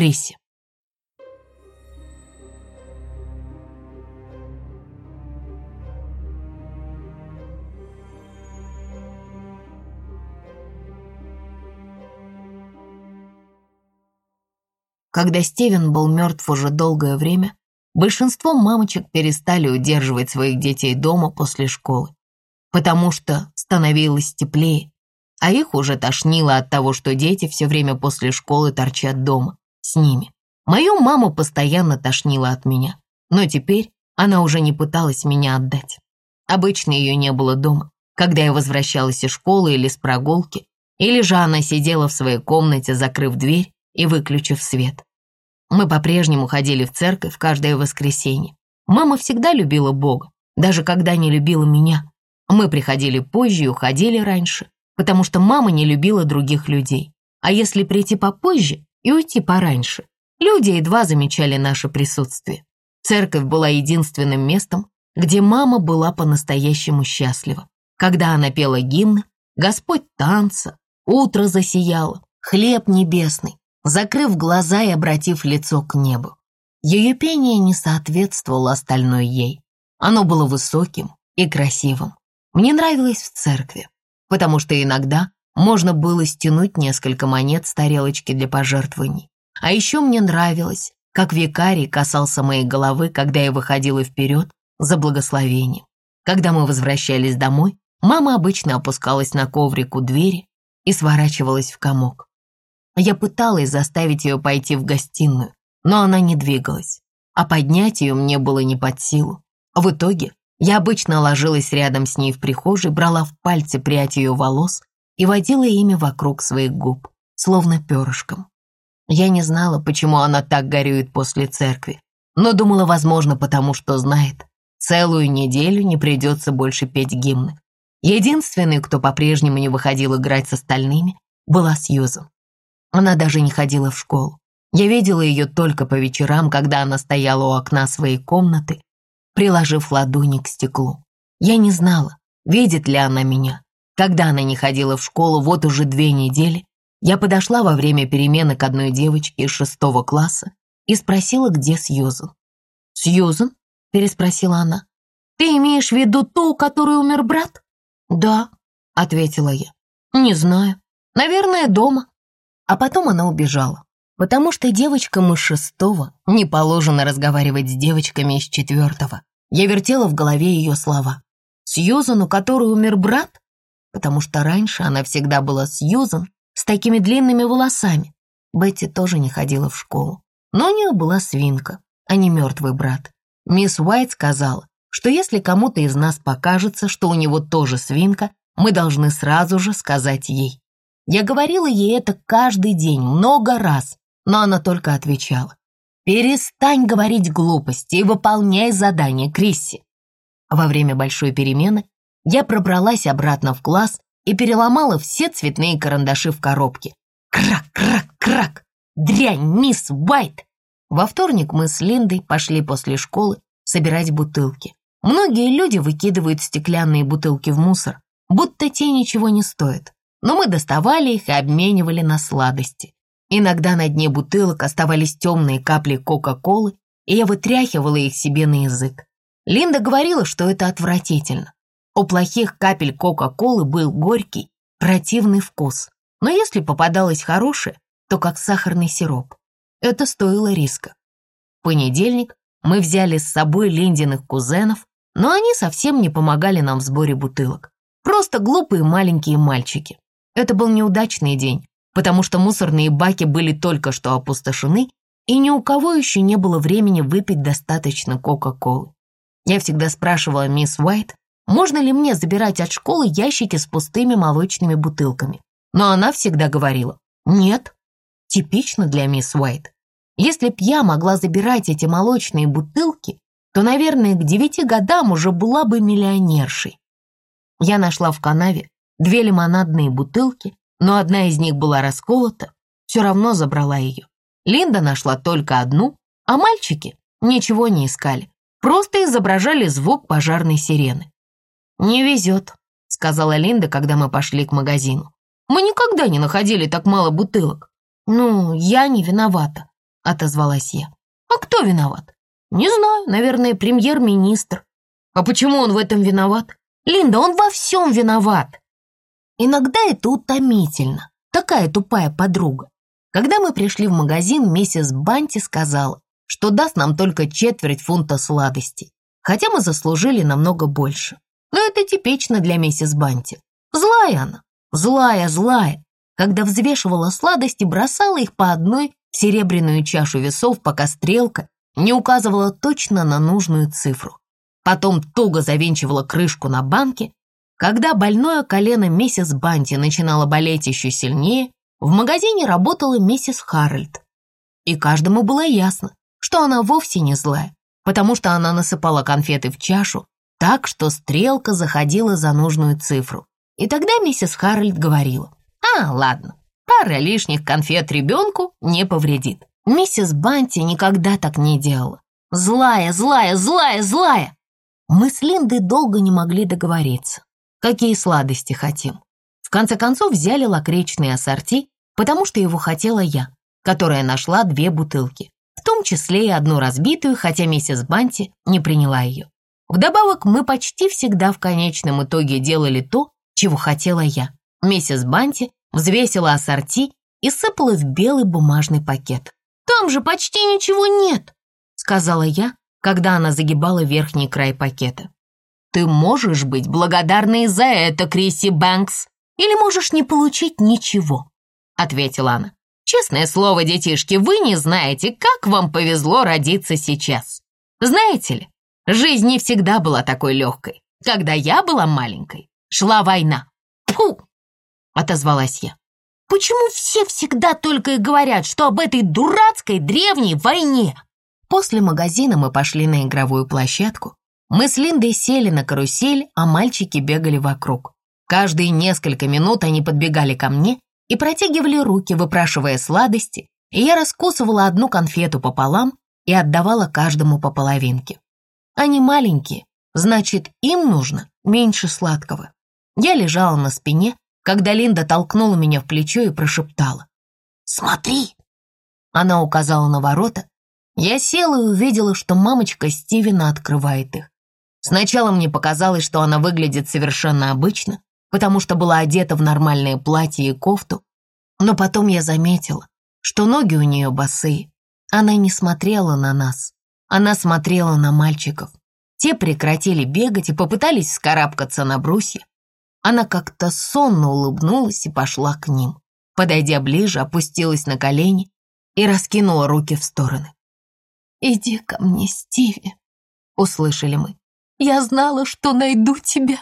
Крисси. Когда Стивен был мертв уже долгое время, большинство мамочек перестали удерживать своих детей дома после школы, потому что становилось теплее, а их уже тошнило от того, что дети все время после школы торчат дома с ними. Мою маму постоянно тошнило от меня, но теперь она уже не пыталась меня отдать. Обычно ее не было дома, когда я возвращалась из школы или с прогулки, или же она сидела в своей комнате, закрыв дверь и выключив свет. Мы по-прежнему ходили в церковь каждое воскресенье. Мама всегда любила Бога, даже когда не любила меня. Мы приходили позже и уходили раньше, потому что мама не любила других людей. А если прийти попозже и уйти пораньше, люди едва замечали наше присутствие. Церковь была единственным местом, где мама была по-настоящему счастлива. Когда она пела гимн «Господь танца», «Утро засияло», «Хлеб небесный», закрыв глаза и обратив лицо к небу. Ее пение не соответствовало остальной ей. Оно было высоким и красивым. Мне нравилось в церкви, потому что иногда можно было стянуть несколько монет с тарелочки для пожертвований. А еще мне нравилось, как викарий касался моей головы, когда я выходила вперед за благословением. Когда мы возвращались домой, мама обычно опускалась на коврик у двери и сворачивалась в комок. Я пыталась заставить ее пойти в гостиную, но она не двигалась, а поднять ее мне было не под силу. В итоге я обычно ложилась рядом с ней в прихожей, брала в пальцы прядь ее волос и водила ими вокруг своих губ, словно перышком. Я не знала, почему она так горюет после церкви, но думала, возможно, потому что знает, целую неделю не придется больше петь гимны. Единственный, кто по-прежнему не выходил играть с остальными, была Сьюзан. Она даже не ходила в школу. Я видела ее только по вечерам, когда она стояла у окна своей комнаты, приложив ладони к стеклу. Я не знала, видит ли она меня. Когда она не ходила в школу вот уже две недели, я подошла во время перемены к одной девочке из шестого класса и спросила, где Сьюзан. «Сьюзан?» – переспросила она. «Ты имеешь в виду ту, у которой умер брат?» «Да», – ответила я. «Не знаю. Наверное, дома. А потом она убежала, потому что девочкам из шестого не положено разговаривать с девочками из четвертого. Я вертела в голове ее слова. Сьюзан, у которой умер брат? Потому что раньше она всегда была Сьюзан с такими длинными волосами. Бетти тоже не ходила в школу. Но у нее была свинка, а не мертвый брат. Мисс Уайт сказала, что если кому-то из нас покажется, что у него тоже свинка, мы должны сразу же сказать ей. Я говорила ей это каждый день, много раз, но она только отвечала. «Перестань говорить глупости и выполняй задание, Крисси». Во время большой перемены я пробралась обратно в класс и переломала все цветные карандаши в коробке. Крак-крак-крак! Дрянь, мисс Уайт! Во вторник мы с Линдой пошли после школы собирать бутылки. Многие люди выкидывают стеклянные бутылки в мусор, будто те ничего не стоят но мы доставали их и обменивали на сладости. Иногда на дне бутылок оставались темные капли Кока-Колы, и я вытряхивала их себе на язык. Линда говорила, что это отвратительно. У плохих капель Кока-Колы был горький, противный вкус, но если попадалось хорошее, то как сахарный сироп. Это стоило риска. В понедельник мы взяли с собой Линдиных кузенов, но они совсем не помогали нам в сборе бутылок. Просто глупые маленькие мальчики. Это был неудачный день, потому что мусорные баки были только что опустошены, и ни у кого еще не было времени выпить достаточно Кока-Колы. Я всегда спрашивала мисс Уайт, можно ли мне забирать от школы ящики с пустыми молочными бутылками. Но она всегда говорила «нет». Типично для мисс Уайт. Если б я могла забирать эти молочные бутылки, то, наверное, к девяти годам уже была бы миллионершей. Я нашла в канаве две лимонадные бутылки, но одна из них была расколота, все равно забрала ее. Линда нашла только одну, а мальчики ничего не искали, просто изображали звук пожарной сирены. «Не везет», — сказала Линда, когда мы пошли к магазину. «Мы никогда не находили так мало бутылок». «Ну, я не виновата. — отозвалась я. «А кто виноват?» «Не знаю, наверное, премьер-министр». «А почему он в этом виноват?» «Линда, он во всем виноват!» Иногда это утомительно, такая тупая подруга. Когда мы пришли в магазин, миссис Банти сказала, что даст нам только четверть фунта сладостей, хотя мы заслужили намного больше. Но это типично для миссис Банти. Злая она, злая, злая. Когда взвешивала сладости, бросала их по одной в серебряную чашу весов, пока стрелка не указывала точно на нужную цифру. Потом туго завинчивала крышку на банке. Когда больное колено миссис Банти начинало болеть еще сильнее, в магазине работала миссис Харальд. И каждому было ясно, что она вовсе не злая, потому что она насыпала конфеты в чашу так, что стрелка заходила за нужную цифру. И тогда миссис Харальд говорила, «А, ладно, пара лишних конфет ребенку не повредит». Миссис Банти никогда так не делала. Злая, злая, злая, злая. Мы с Линдой долго не могли договориться, какие сладости хотим. В конце концов взяли лакричные ассорти, потому что его хотела я, которая нашла две бутылки, в том числе и одну разбитую, хотя миссис Банти не приняла ее. Вдобавок, мы почти всегда в конечном итоге делали то, чего хотела я. Миссис Банти взвесила ассорти и сыпала в белый бумажный пакет. «Там же почти ничего нет», — сказала я, когда она загибала верхний край пакета. «Ты можешь быть благодарной за это, Крисси Бэнкс, или можешь не получить ничего», — ответила она. «Честное слово, детишки, вы не знаете, как вам повезло родиться сейчас. Знаете ли, жизнь не всегда была такой легкой. Когда я была маленькой, шла война. Фу!» — отозвалась я. «Почему все всегда только и говорят, что об этой дурацкой древней войне?» После магазина мы пошли на игровую площадку. Мы с Линдой сели на карусель, а мальчики бегали вокруг. Каждые несколько минут они подбегали ко мне и протягивали руки, выпрашивая сладости, и я раскусывала одну конфету пополам и отдавала каждому по половинке. Они маленькие, значит, им нужно меньше сладкого. Я лежала на спине, когда Линда толкнула меня в плечо и прошептала. «Смотри!» Она указала на ворота. Я села и увидела, что мамочка Стивена открывает их. Сначала мне показалось, что она выглядит совершенно обычно, потому что была одета в нормальное платье и кофту, но потом я заметила, что ноги у нее босые. Она не смотрела на нас, она смотрела на мальчиков. Те прекратили бегать и попытались вскарабкаться на брусья. Она как-то сонно улыбнулась и пошла к ним. Подойдя ближе, опустилась на колени и раскинула руки в стороны. «Иди ко мне, Стиви», — услышали мы. «Я знала, что найду тебя».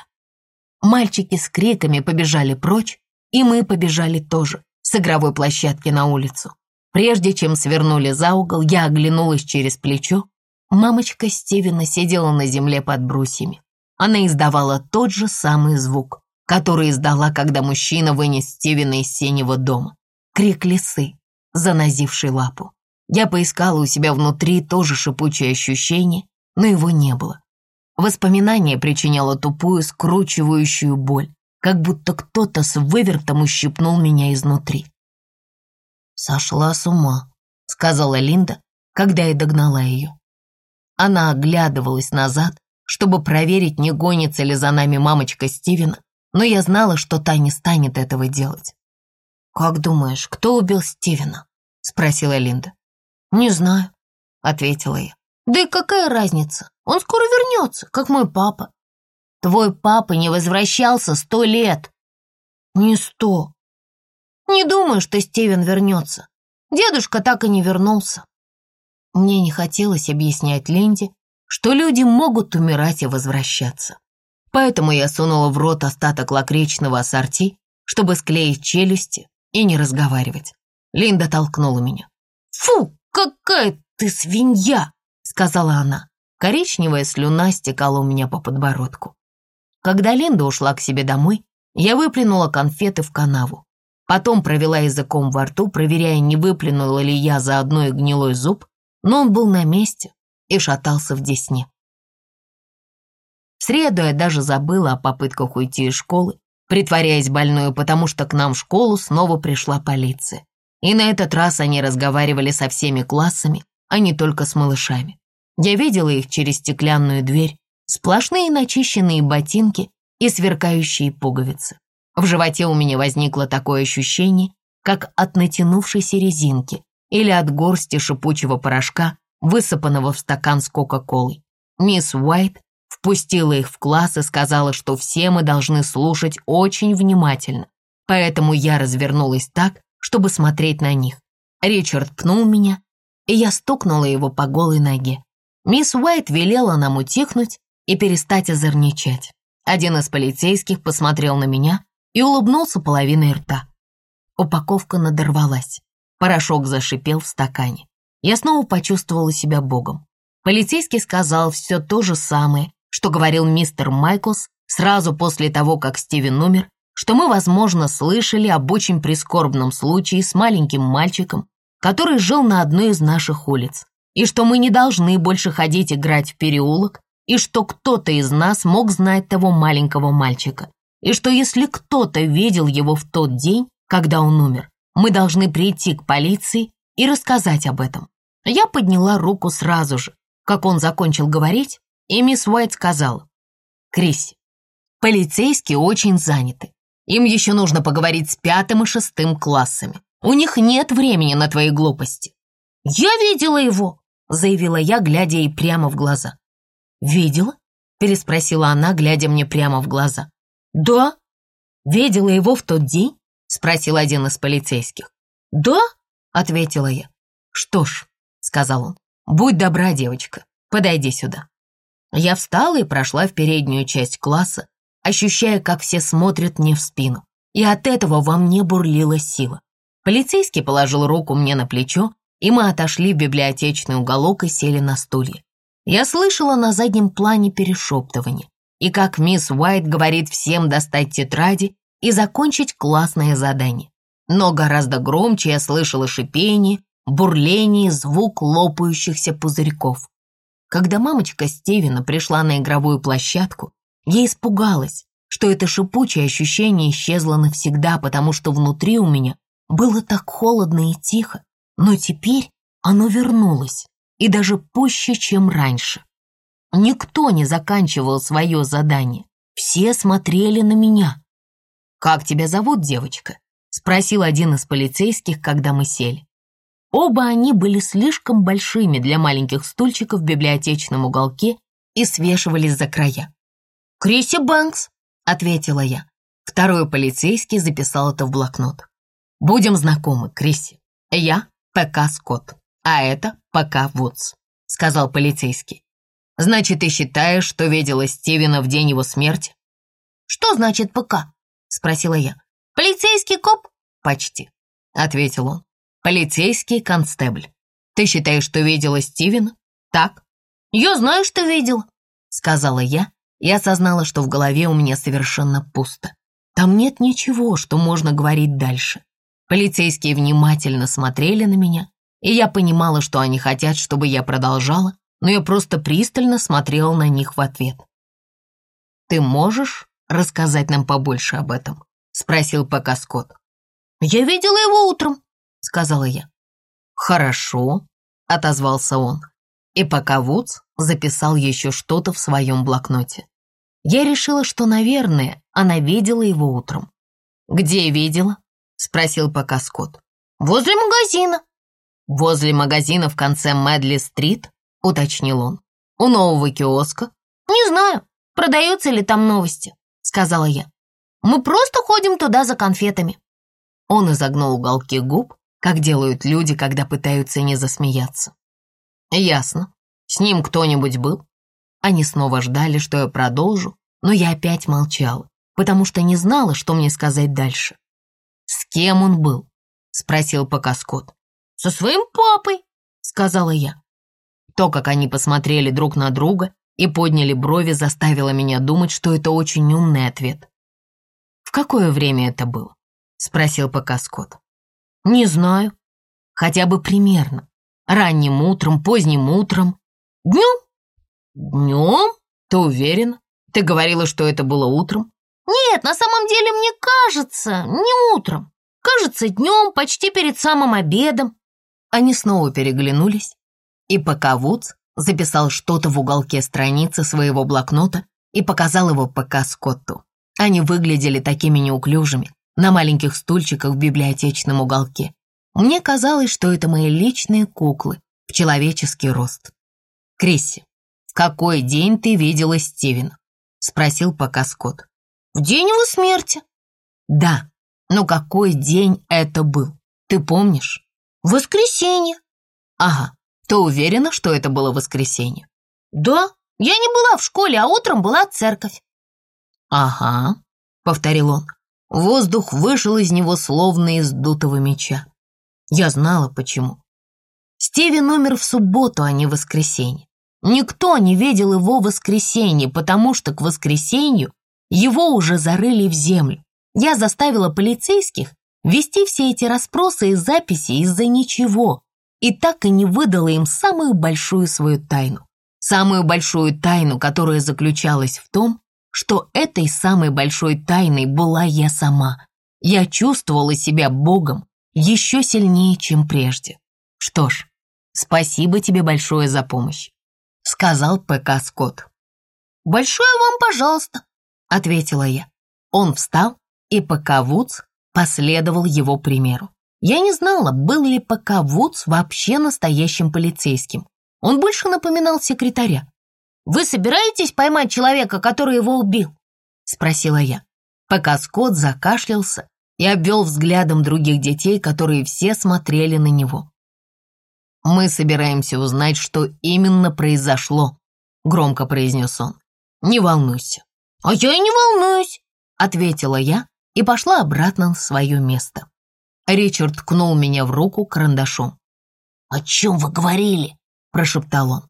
Мальчики с криками побежали прочь, и мы побежали тоже с игровой площадки на улицу. Прежде чем свернули за угол, я оглянулась через плечо. Мамочка Стивена сидела на земле под брусьями. Она издавала тот же самый звук, который издала, когда мужчина вынес Стивена из синего дома. Крик лисы, занозивший лапу. Я поискала у себя внутри тоже шипучее ощущение, но его не было. Воспоминание причиняло тупую, скручивающую боль, как будто кто-то с вывертом ущипнул меня изнутри. «Сошла с ума», — сказала Линда, когда я догнала ее. Она оглядывалась назад, чтобы проверить, не гонится ли за нами мамочка Стивена, но я знала, что та не станет этого делать. «Как думаешь, кто убил Стивена?» — спросила Линда. «Не знаю», — ответила я. «Да и какая разница? Он скоро вернется, как мой папа. Твой папа не возвращался сто лет. Не сто. Не думаю, что Стивен вернется. Дедушка так и не вернулся. Мне не хотелось объяснять Линде, что люди могут умирать и возвращаться. Поэтому я сунула в рот остаток лакричного ассорти, чтобы склеить челюсти и не разговаривать. Линда толкнула меня. «Фу, какая ты свинья!» — сказала она. Коричневая слюна стекала у меня по подбородку. Когда Линда ушла к себе домой, я выплюнула конфеты в канаву. Потом провела языком во рту, проверяя, не выплюнула ли я заодно и гнилой зуб, но он был на месте и шатался в десне. В среду я даже забыла о попытках уйти из школы, притворяясь больной, потому что к нам в школу снова пришла полиция. И на этот раз они разговаривали со всеми классами, а не только с малышами. Я видела их через стеклянную дверь, сплошные начищенные ботинки и сверкающие пуговицы. В животе у меня возникло такое ощущение, как от натянувшейся резинки или от горсти шипучего порошка, высыпанного в стакан с Кока-Колой. Мисс Уайт впустила их в класс и сказала, что все мы должны слушать очень внимательно. Поэтому я развернулась так, чтобы смотреть на них. Ричард пнул меня, и я стукнула его по голой ноге. Мисс Уайт велела нам утихнуть и перестать озорничать. Один из полицейских посмотрел на меня и улыбнулся половиной рта. Упаковка надорвалась. Порошок зашипел в стакане. Я снова почувствовала себя богом. Полицейский сказал все то же самое, что говорил мистер Майклс сразу после того, как Стивен умер, что мы, возможно, слышали об очень прискорбном случае с маленьким мальчиком, который жил на одной из наших улиц, и что мы не должны больше ходить играть в переулок, и что кто-то из нас мог знать того маленького мальчика, и что если кто-то видел его в тот день, когда он умер, мы должны прийти к полиции и рассказать об этом. Я подняла руку сразу же, как он закончил говорить, и мисс Уайт сказала, «Крисси, полицейские очень заняты. Им еще нужно поговорить с пятым и шестым классами. У них нет времени на твои глупости». «Я видела его», — заявила я, глядя ей прямо в глаза. «Видела?» — переспросила она, глядя мне прямо в глаза. «Да». «Видела его в тот день?» — спросил один из полицейских. «Да», — ответила я. «Что ж», — сказал он, — «будь добра, девочка, подойди сюда». Я встала и прошла в переднюю часть класса, ощущая, как все смотрят мне в спину. И от этого во мне бурлила сила. Полицейский положил руку мне на плечо, и мы отошли в библиотечный уголок и сели на стулья. Я слышала на заднем плане перешептывание, и как мисс Уайт говорит всем достать тетради и закончить классное задание. Но гораздо громче я слышала шипение, бурление, звук лопающихся пузырьков. Когда мамочка Стивена пришла на игровую площадку, я испугалась, что это шипучее ощущение исчезло навсегда, потому что внутри у меня было так холодно и тихо, но теперь оно вернулось, и даже пуще, чем раньше. Никто не заканчивал свое задание, все смотрели на меня. «Как тебя зовут, девочка?» — спросил один из полицейских, когда мы сели. Оба они были слишком большими для маленьких стульчиков в библиотечном уголке и свешивались за края. «Криси Бэнкс», — ответила я. Второй полицейский записал это в блокнот. «Будем знакомы, Криси. Я ПК Скотт, а это ПК Вудс», — сказал полицейский. «Значит, ты считаешь, что видела Стивена в день его смерти?» «Что значит ПК?» — спросила я. «Полицейский коп?» «Почти», — ответил он. «Полицейский констебль. Ты считаешь, что видела Стивена? Так?» «Я знаю, что видела», — сказала я и осознала, что в голове у меня совершенно пусто. Там нет ничего, что можно говорить дальше. Полицейские внимательно смотрели на меня, и я понимала, что они хотят, чтобы я продолжала, но я просто пристально смотрела на них в ответ. «Ты можешь рассказать нам побольше об этом?» — спросил пока Скотт. «Я видела его утром», — сказала я. «Хорошо», — отозвался он. И пока Вудс записал еще что-то в своем блокноте. Я решила, что, наверное, она видела его утром. «Где видела?» — спросил пока Скотт. «Возле магазина». «Возле магазина в конце Мэдли-стрит?» — уточнил он. «У нового киоска?» «Не знаю, продаются ли там новости», — сказала я. «Мы просто ходим туда за конфетами». Он изогнул уголки губ, как делают люди, когда пытаются не засмеяться. «Ясно. С ним кто-нибудь был?» Они снова ждали, что я продолжу, но я опять молчала, потому что не знала, что мне сказать дальше. «С кем он был?» — спросил пока Скотт. «Со своим папой», — сказала я. То, как они посмотрели друг на друга и подняли брови, заставило меня думать, что это очень умный ответ. «В какое время это было?» — спросил пока Скотт. «Не знаю. Хотя бы примерно. Ранним утром, поздним утром. Днем?» «Днем? Ты уверена? Ты говорила, что это было утром?» «Нет, на самом деле, мне кажется, не утром. Кажется, днем, почти перед самым обедом». Они снова переглянулись, и пока Вудс записал что-то в уголке страницы своего блокнота и показал его ПК Скотту. Они выглядели такими неуклюжими на маленьких стульчиках в библиотечном уголке. Мне казалось, что это мои личные куклы в человеческий рост. «Крисси, в какой день ты видела Стивена?» — спросил пока Скотт. «В день его смерти». «Да, но какой день это был? Ты помнишь?» «Воскресенье». «Ага, ты уверена, что это было воскресенье?» «Да, я не была в школе, а утром была церковь». «Ага», — повторил он. Воздух вышел из него словно из дутого меча. Я знала, почему. Стивен умер в субботу, а не в воскресенье. Никто не видел его в воскресенье, потому что к воскресенью его уже зарыли в землю. Я заставила полицейских вести все эти расспросы и записи из-за ничего, и так и не выдала им самую большую свою тайну. Самую большую тайну, которая заключалась в том, что этой самой большой тайной была я сама. Я чувствовала себя Богом еще сильнее, чем прежде. Что ж, спасибо тебе большое за помощь, сказал ПК Скотт. Большое вам пожалуйста, ответила я. Он встал, и ПК Вудс последовал его примеру. Я не знала, был ли ПК Вудс вообще настоящим полицейским. Он больше напоминал секретаря. «Вы собираетесь поймать человека, который его убил?» — спросила я. Пока Скотт закашлялся и обвел взглядом других детей, которые все смотрели на него. «Мы собираемся узнать, что именно произошло», — громко произнес он. «Не волнуйся». «А я и не волнуюсь», — ответила я и пошла обратно на свое место. Ричард ткнул меня в руку карандашом. «О чем вы говорили?» – прошептал он.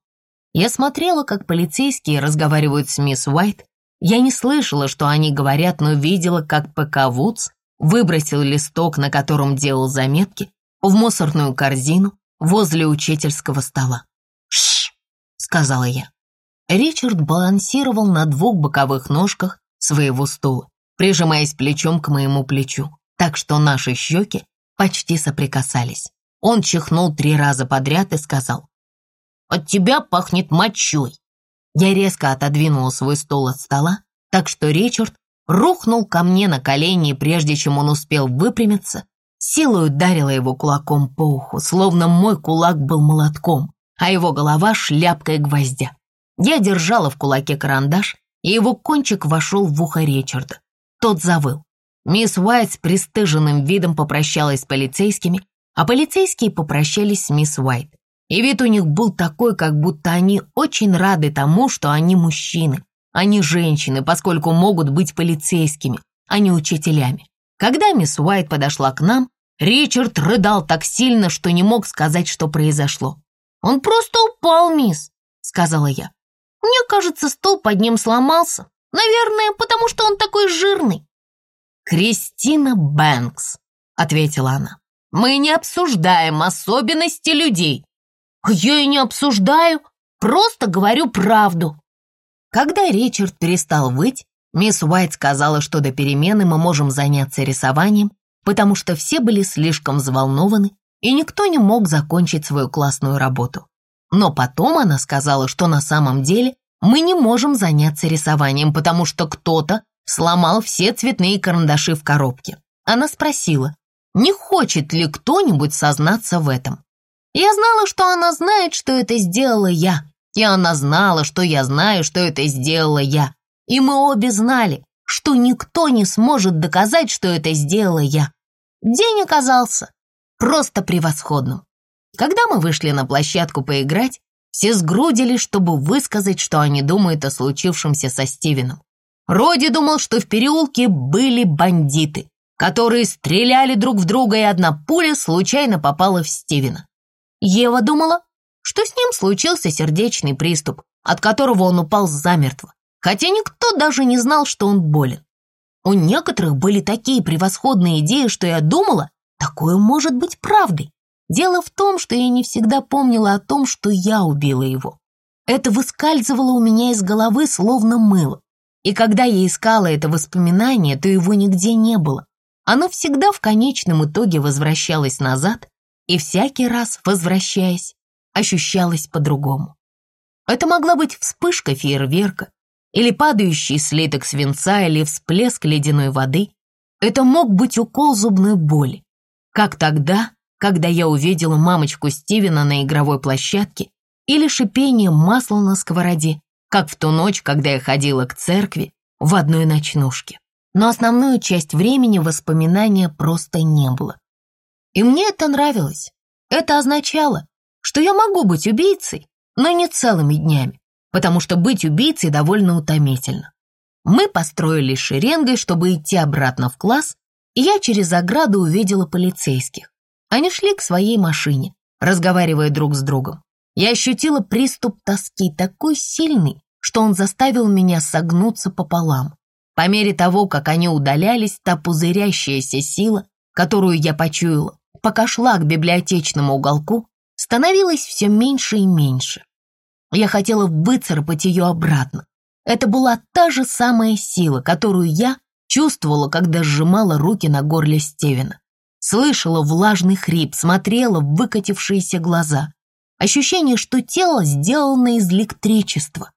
Я смотрела, как полицейские разговаривают с мисс Уайт. Я не слышала, что они говорят, но видела, как ПК Вудс выбросил листок, на котором делал заметки, в мусорную корзину возле учительского стола. «Шш!» — сказала я. Ричард балансировал на двух боковых ножках своего стула, прижимаясь плечом к моему плечу, так что наши щеки почти соприкасались. Он чихнул три раза подряд и сказал, от тебя пахнет мочой». Я резко отодвинула свой стол от стола, так что Ричард рухнул ко мне на колени, прежде чем он успел выпрямиться, силой ударила его кулаком по уху, словно мой кулак был молотком, а его голова шляпкой гвоздя. Я держала в кулаке карандаш, и его кончик вошел в ухо Ричарда. Тот завыл. Мисс Уайт с пристыженным видом попрощалась с полицейскими, а полицейские попрощались с мисс Уайт. И вид у них был такой, как будто они очень рады тому, что они мужчины, а не женщины, поскольку могут быть полицейскими, а не учителями. Когда мисс Уайт подошла к нам, Ричард рыдал так сильно, что не мог сказать, что произошло. «Он просто упал, мисс», — сказала я. «Мне кажется, стол под ним сломался. Наверное, потому что он такой жирный». «Кристина Бэнкс», — ответила она. «Мы не обсуждаем особенности людей. «Я и не обсуждаю, просто говорю правду». Когда Ричард перестал выть, мисс Уайт сказала, что до перемены мы можем заняться рисованием, потому что все были слишком взволнованы, и никто не мог закончить свою классную работу. Но потом она сказала, что на самом деле мы не можем заняться рисованием, потому что кто-то сломал все цветные карандаши в коробке. Она спросила, не хочет ли кто-нибудь сознаться в этом. Я знала, что она знает, что это сделала я. И она знала, что я знаю, что это сделала я. И мы обе знали, что никто не сможет доказать, что это сделала я. День оказался просто превосходным. Когда мы вышли на площадку поиграть, все сгрудились, чтобы высказать, что они думают о случившемся со Стивеном. Роди думал, что в переулке были бандиты, которые стреляли друг в друга, и одна пуля случайно попала в Стивена. Ева думала, что с ним случился сердечный приступ, от которого он упал замертво, хотя никто даже не знал, что он болен. У некоторых были такие превосходные идеи, что я думала, такое может быть правдой. Дело в том, что я не всегда помнила о том, что я убила его. Это выскальзывало у меня из головы, словно мыло. И когда я искала это воспоминание, то его нигде не было. оно всегда в конечном итоге возвращалось назад, и всякий раз, возвращаясь, ощущалось по-другому. Это могла быть вспышка фейерверка, или падающий слиток свинца, или всплеск ледяной воды. Это мог быть укол зубной боли, как тогда, когда я увидела мамочку Стивена на игровой площадке, или шипение масла на сковороде, как в ту ночь, когда я ходила к церкви в одной ночнушке но основную часть времени воспоминания просто не было. И мне это нравилось. Это означало, что я могу быть убийцей, но не целыми днями, потому что быть убийцей довольно утомительно. Мы построились шеренгой, чтобы идти обратно в класс, и я через ограду увидела полицейских. Они шли к своей машине, разговаривая друг с другом. Я ощутила приступ тоски такой сильный, что он заставил меня согнуться пополам. По мере того, как они удалялись, та пузырящаяся сила, которую я почуяла, пока шла к библиотечному уголку, становилась все меньше и меньше. Я хотела выцарапать ее обратно. Это была та же самая сила, которую я чувствовала, когда сжимала руки на горле Стивена. Слышала влажный хрип, смотрела в выкатившиеся глаза. Ощущение, что тело сделано из электричества.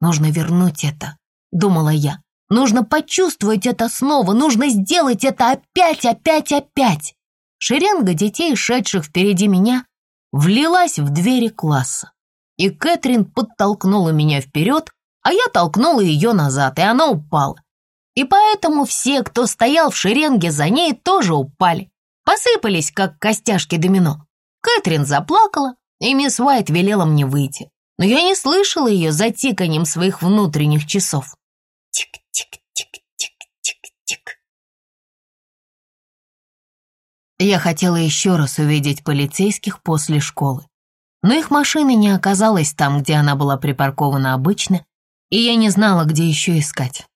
«Нужно вернуть это», — думала я. Нужно почувствовать это снова, нужно сделать это опять, опять, опять. Шеренга детей, шедших впереди меня, влилась в двери класса. И Кэтрин подтолкнула меня вперед, а я толкнула ее назад, и она упала. И поэтому все, кто стоял в шеренге за ней, тоже упали. Посыпались, как костяшки домино. Кэтрин заплакала, и мисс Уайт велела мне выйти. Но я не слышала ее за тиканьем своих внутренних часов. Тик-тик-тик-тик-тик. Я хотела еще раз увидеть полицейских после школы, но их машины не оказалась там, где она была припаркована обычно, и я не знала, где еще искать.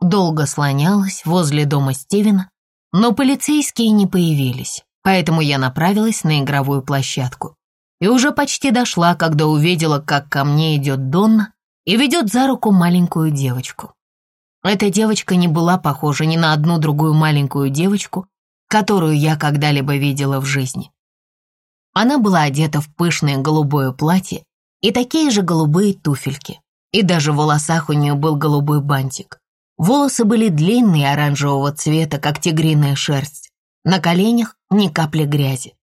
Долго слонялась возле дома Стивена, но полицейские не появились, поэтому я направилась на игровую площадку. И уже почти дошла, когда увидела, как ко мне идет Донна и ведет за руку маленькую девочку. Эта девочка не была похожа ни на одну другую маленькую девочку, которую я когда-либо видела в жизни. Она была одета в пышное голубое платье и такие же голубые туфельки, и даже в волосах у нее был голубой бантик. Волосы были длинные оранжевого цвета, как тигриная шерсть. На коленях ни капли грязи.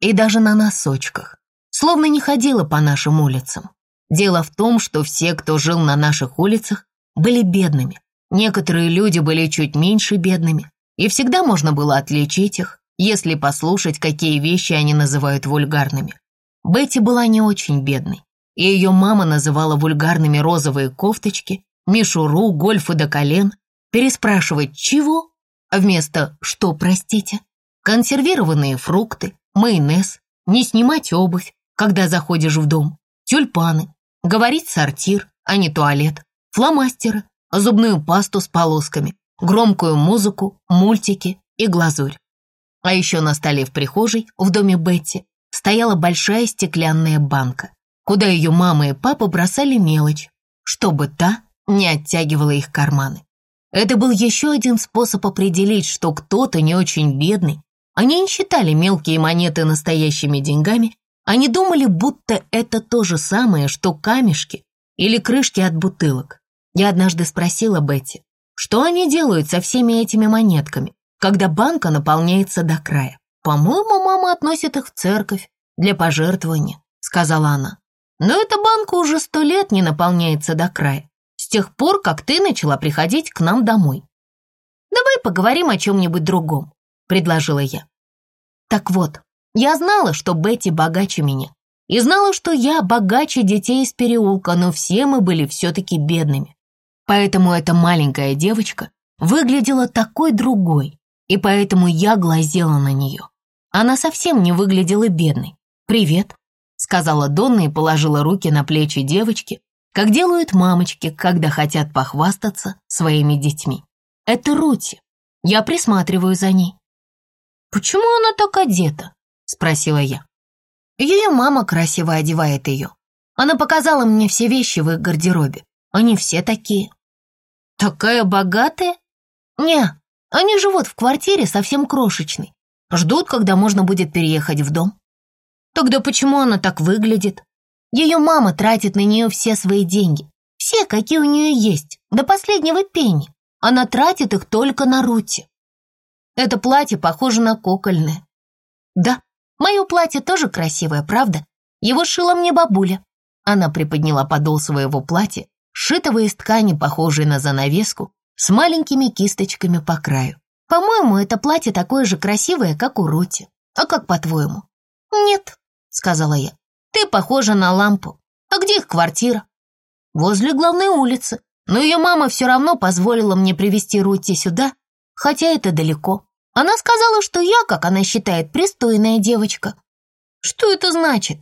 И даже на носочках. Словно не ходила по нашим улицам. Дело в том, что все, кто жил на наших улицах, были бедными. Некоторые люди были чуть меньше бедными, и всегда можно было отличить их, если послушать, какие вещи они называют вульгарными. Бетти была не очень бедной, и ее мама называла вульгарными розовые кофточки, мишуру, гольфы до колен, переспрашивать «чего?» вместо «что, простите?» консервированные фрукты, майонез, не снимать обувь, когда заходишь в дом, тюльпаны, говорить сортир, а не туалет, фломастеры, зубную пасту с полосками, громкую музыку, мультики и глазурь. А еще на столе в прихожей в доме Бетти стояла большая стеклянная банка, куда ее мама и папа бросали мелочь, чтобы та не оттягивала их карманы. Это был еще один способ определить, что кто-то не очень бедный. Они не считали мелкие монеты настоящими деньгами, они думали, будто это то же самое, что камешки или крышки от бутылок. Я однажды спросила Бетти, что они делают со всеми этими монетками, когда банка наполняется до края. «По-моему, мама относит их в церковь для пожертвования», — сказала она. «Но эта банка уже сто лет не наполняется до края, с тех пор, как ты начала приходить к нам домой». «Давай поговорим о чем-нибудь другом», — предложила я. Так вот, я знала, что Бетти богаче меня, и знала, что я богаче детей из переулка, но все мы были все-таки бедными. Поэтому эта маленькая девочка выглядела такой другой, и поэтому я глазела на нее. Она совсем не выглядела бедной. «Привет», — сказала Донна и положила руки на плечи девочки, как делают мамочки, когда хотят похвастаться своими детьми. «Это Рути. Я присматриваю за ней». «Почему она так одета?» — спросила я. Ее мама красиво одевает ее. Она показала мне все вещи в их гардеробе. Они все такие. Такая богатая? Не, Они живут в квартире совсем крошечной. Ждут, когда можно будет переехать в дом. Тогда почему она так выглядит? Ее мама тратит на нее все свои деньги. Все, какие у нее есть, до последнего пенни. Она тратит их только на Рути. Это платье похоже на кукольное. Да, мое платье тоже красивое, правда? Его шила мне бабуля. Она приподняла подол своего платья, сшитого из ткани, похожей на занавеску, с маленькими кисточками по краю. По-моему, это платье такое же красивое, как у Рути. А как по-твоему? Нет, сказала я. Ты похожа на лампу. А где их квартира? Возле главной улицы. Но ее мама все равно позволила мне привезти Рути сюда, хотя это далеко. Она сказала, что я, как она считает, пристойная девочка. Что это значит?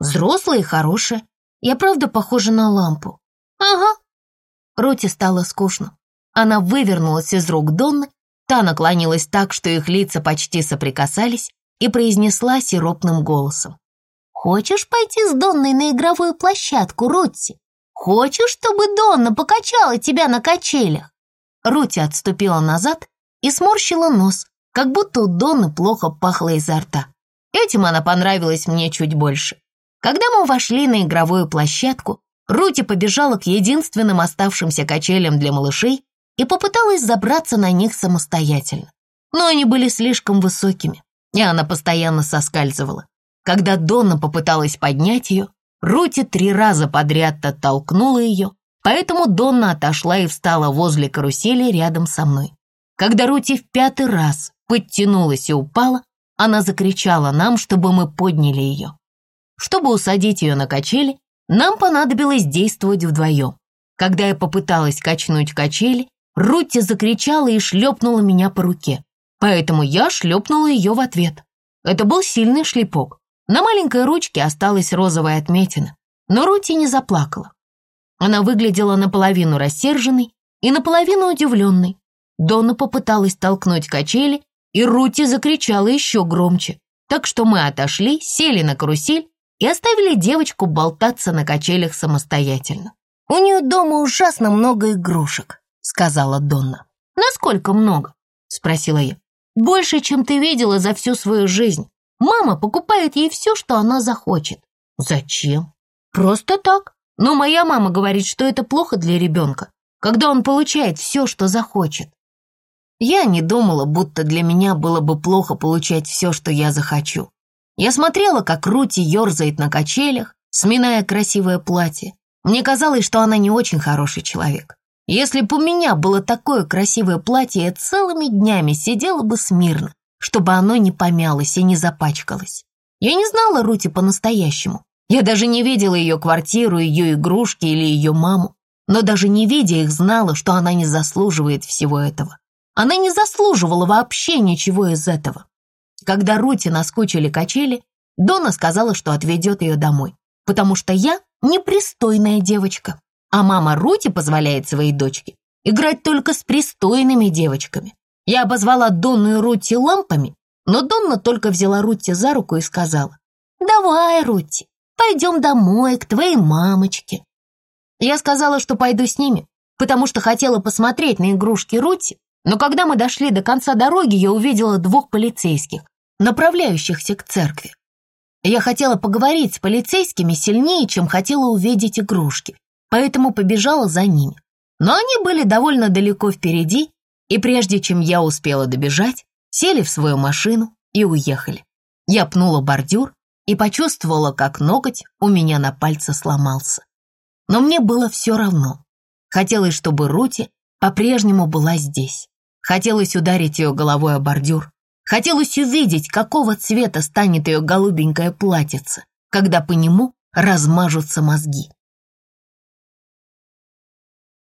Взрослая и хорошая. Я правда похожа на лампу? Ага. Рути стало скучно. Она вывернулась из рук Донны, та наклонилась так, что их лица почти соприкасались, и произнесла сиропным голосом. «Хочешь пойти с Донной на игровую площадку, Рутти? Хочешь, чтобы Донна покачала тебя на качелях?» Рути отступила назад и сморщила нос, как будто у Донны плохо пахло изо рта. Этим она понравилась мне чуть больше. Когда мы вошли на игровую площадку, Рути побежала к единственным оставшимся качелям для малышей и попыталась забраться на них самостоятельно. Но они были слишком высокими, и она постоянно соскальзывала. Когда Донна попыталась поднять ее, Рути три раза подряд оттолкнула ее, поэтому Донна отошла и встала возле карусели рядом со мной. Когда Рути в пятый раз подтянулась и упала, она закричала нам, чтобы мы подняли ее. Чтобы усадить ее на качели, нам понадобилось действовать вдвоем. Когда я попыталась качнуть качели, Рутти закричала и шлепнула меня по руке, поэтому я шлепнула ее в ответ. Это был сильный шлепок. На маленькой ручке осталась розовая отметина, но Рутти не заплакала. Она выглядела наполовину рассерженной и наполовину удивленной. Дона попыталась толкнуть качели, и Рутти закричала еще громче, так что мы отошли, сели на карусель и оставили девочку болтаться на качелях самостоятельно. У нее дома ужасно много игрушек сказала Донна. «Насколько много?» — спросила я. «Больше, чем ты видела за всю свою жизнь. Мама покупает ей все, что она захочет». «Зачем?» «Просто так. Но моя мама говорит, что это плохо для ребенка, когда он получает все, что захочет». Я не думала, будто для меня было бы плохо получать все, что я захочу. Я смотрела, как Рути ерзает на качелях, сминая красивое платье. Мне казалось, что она не очень хороший человек. Если бы у меня было такое красивое платье, я целыми днями сидела бы смирно, чтобы оно не помялось и не запачкалось. Я не знала Рути по-настоящему. Я даже не видела ее квартиру, ее игрушки или ее маму. Но даже не видя их, знала, что она не заслуживает всего этого. Она не заслуживала вообще ничего из этого. Когда Рути наскучили качели, Дона сказала, что отведет ее домой, потому что я непристойная девочка а мама Рути позволяет своей дочке играть только с пристойными девочками. Я обозвала Донну и Рути лампами, но Донна только взяла Рути за руку и сказала, «Давай, Рути, пойдем домой к твоей мамочке». Я сказала, что пойду с ними, потому что хотела посмотреть на игрушки Рути, но когда мы дошли до конца дороги, я увидела двух полицейских, направляющихся к церкви. Я хотела поговорить с полицейскими сильнее, чем хотела увидеть игрушки поэтому побежала за ними. Но они были довольно далеко впереди, и прежде чем я успела добежать, сели в свою машину и уехали. Я пнула бордюр и почувствовала, как ноготь у меня на пальце сломался. Но мне было все равно. Хотелось, чтобы Рути по-прежнему была здесь. Хотелось ударить ее головой о бордюр. Хотелось увидеть, какого цвета станет ее голубенькое платьице, когда по нему размажутся мозги.